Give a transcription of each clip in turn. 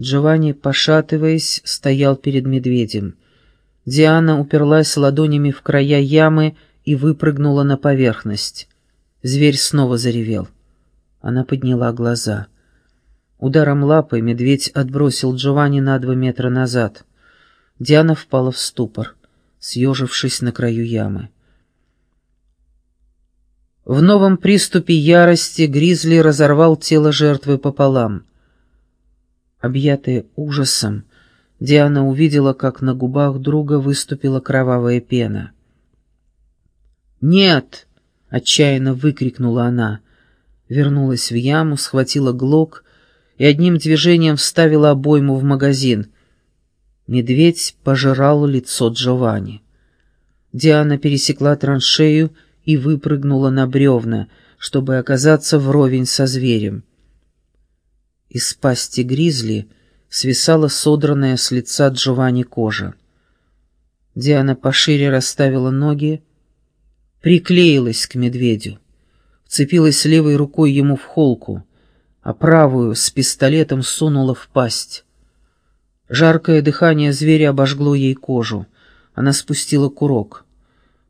Джованни, пошатываясь, стоял перед медведем. Диана уперлась ладонями в края ямы и выпрыгнула на поверхность. Зверь снова заревел. Она подняла глаза. Ударом лапы медведь отбросил Джованни на два метра назад. Диана впала в ступор, съежившись на краю ямы. В новом приступе ярости Гризли разорвал тело жертвы пополам. Объятая ужасом, Диана увидела, как на губах друга выступила кровавая пена. «Нет!» — отчаянно выкрикнула она. Вернулась в яму, схватила глок и одним движением вставила обойму в магазин. Медведь пожирал лицо Джованни. Диана пересекла траншею и выпрыгнула на бревна, чтобы оказаться вровень со зверем. Из пасти гризли свисала содранная с лица Джованни кожа. Диана пошире расставила ноги, приклеилась к медведю, вцепилась левой рукой ему в холку, а правую с пистолетом сунула в пасть. Жаркое дыхание зверя обожгло ей кожу. Она спустила курок.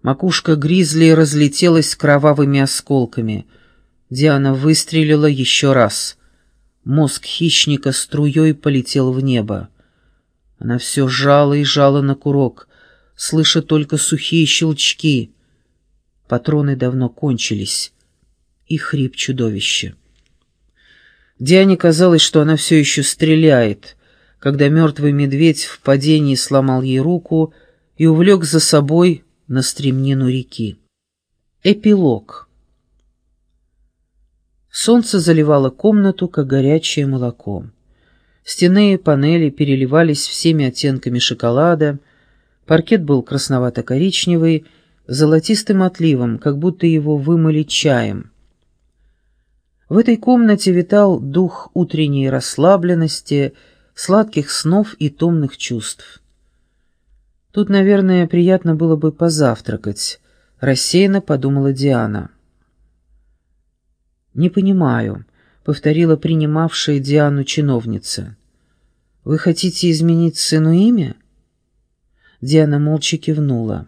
Макушка гризли разлетелась кровавыми осколками. Диана выстрелила еще раз. Мозг хищника струей полетел в небо. Она все жала и жала на курок, слыша только сухие щелчки. Патроны давно кончились. И хрип чудовища. Диане казалось, что она все еще стреляет, когда мертвый медведь в падении сломал ей руку и увлек за собой на стремнину реки. Эпилог. Солнце заливало комнату, как горячее молоко. Стены и панели переливались всеми оттенками шоколада, паркет был красновато-коричневый, золотистым отливом, как будто его вымыли чаем. В этой комнате витал дух утренней расслабленности, сладких снов и томных чувств. Тут, наверное, приятно было бы позавтракать, рассеянно подумала Диана. «Не понимаю», — повторила принимавшая Диану чиновница. «Вы хотите изменить сыну имя?» Диана молча кивнула.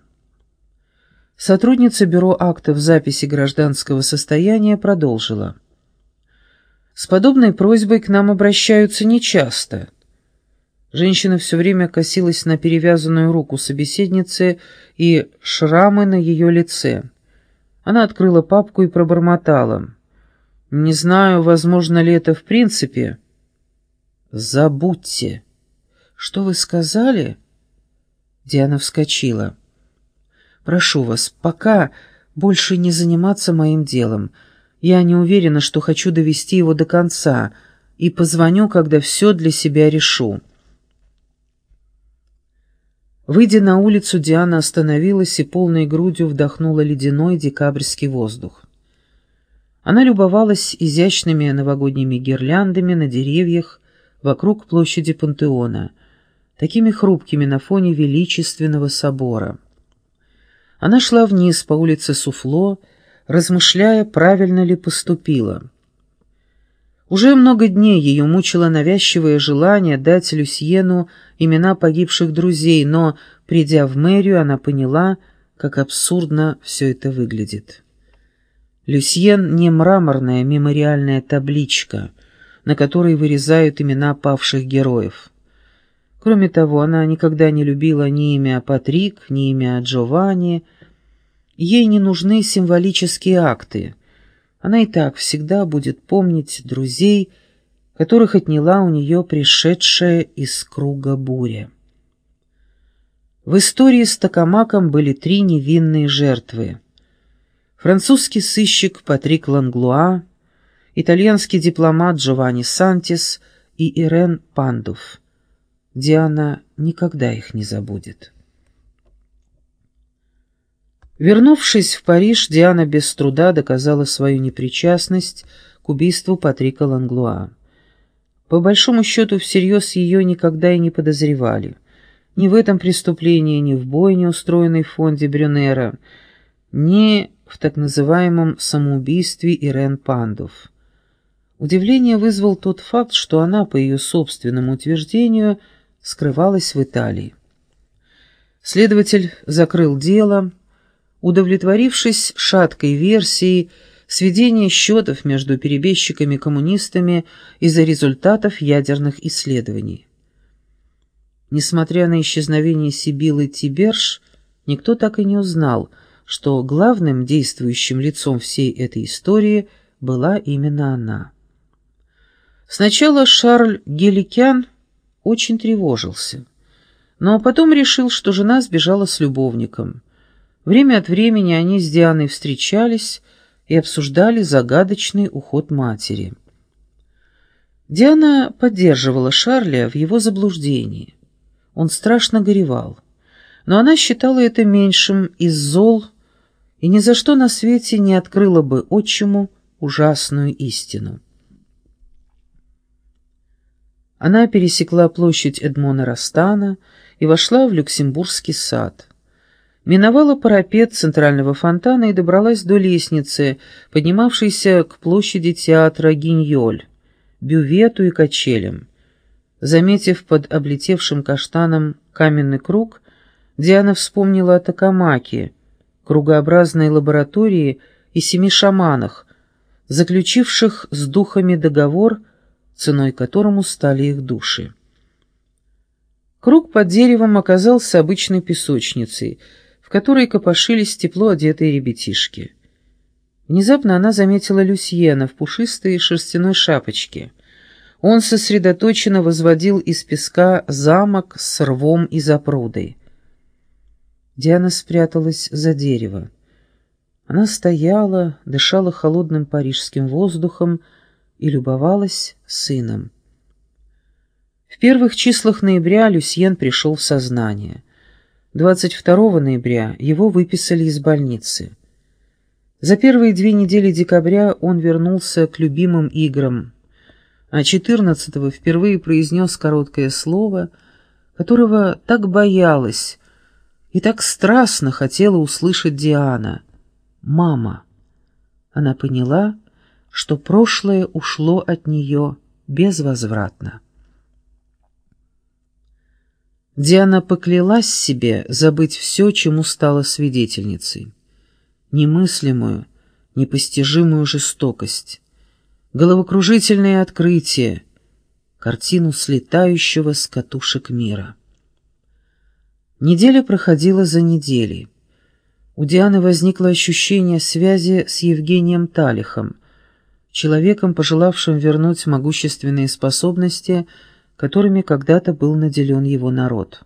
Сотрудница бюро актов записи гражданского состояния продолжила. «С подобной просьбой к нам обращаются нечасто». Женщина все время косилась на перевязанную руку собеседницы и шрамы на ее лице. Она открыла папку и пробормотала. «Не знаю, возможно ли это в принципе». «Забудьте». «Что вы сказали?» Диана вскочила. «Прошу вас, пока больше не заниматься моим делом. Я не уверена, что хочу довести его до конца, и позвоню, когда все для себя решу». Выйдя на улицу, Диана остановилась и полной грудью вдохнула ледяной декабрьский воздух. Она любовалась изящными новогодними гирляндами на деревьях вокруг площади Пантеона, такими хрупкими на фоне величественного собора. Она шла вниз по улице Суфло, размышляя, правильно ли поступила. Уже много дней ее мучило навязчивое желание дать Люсьену имена погибших друзей, но, придя в мэрию, она поняла, как абсурдно все это выглядит. Люсьен не мраморная мемориальная табличка, на которой вырезают имена павших героев. Кроме того, она никогда не любила ни имя Патрик, ни имя Джованни. Ей не нужны символические акты — она и так всегда будет помнить друзей, которых отняла у нее пришедшая из круга буря. В истории с Токамаком были три невинные жертвы. Французский сыщик Патрик Ланглуа, итальянский дипломат Джованни Сантис и Ирен Пандуф. Диана никогда их не забудет. Вернувшись в Париж, Диана без труда доказала свою непричастность к убийству Патрика Ланглуа. По большому счету, всерьез ее никогда и не подозревали. Ни в этом преступлении, ни в бойне, устроенной в фонде Брюнера, ни в так называемом самоубийстве Ирен Пандов. Удивление вызвал тот факт, что она, по ее собственному утверждению, скрывалась в Италии. Следователь закрыл дело, удовлетворившись шаткой версией сведения счетов между перебежчиками-коммунистами из-за результатов ядерных исследований. Несмотря на исчезновение Сибилы Тиберш, никто так и не узнал, что главным действующим лицом всей этой истории была именно она. Сначала Шарль Геликян очень тревожился, но потом решил, что жена сбежала с любовником. Время от времени они с Дианой встречались и обсуждали загадочный уход матери. Диана поддерживала Шарля в его заблуждении. Он страшно горевал, но она считала это меньшим из зол и ни за что на свете не открыла бы отчиму ужасную истину. Она пересекла площадь Эдмона Растана и вошла в Люксембургский сад. Миновала парапет центрального фонтана и добралась до лестницы, поднимавшейся к площади театра Гиньоль, бювету и качелям. Заметив под облетевшим каштаном каменный круг, Диана вспомнила о Токамаке, кругообразной лаборатории и семи шаманах, заключивших с духами договор – ценой которому стали их души. Круг под деревом оказался обычной песочницей, в которой копошились тепло одетые ребятишки. Внезапно она заметила Люсьена в пушистой шерстяной шапочке. Он сосредоточенно возводил из песка замок с рвом и запрудой. Диана спряталась за дерево. Она стояла, дышала холодным парижским воздухом, и любовалась сыном. В первых числах ноября Люсьен пришел в сознание. 22 ноября его выписали из больницы. За первые две недели декабря он вернулся к любимым играм, а 14-го впервые произнес короткое слово, которого так боялась и так страстно хотела услышать Диана. «Мама». Она поняла, что прошлое ушло от нее безвозвратно. Диана поклялась себе забыть все, чему стала свидетельницей. Немыслимую, непостижимую жестокость, головокружительное открытие, картину слетающего с катушек мира. Неделя проходила за неделей. У Дианы возникло ощущение связи с Евгением Талихом, человеком, пожелавшим вернуть могущественные способности, которыми когда-то был наделен его народ.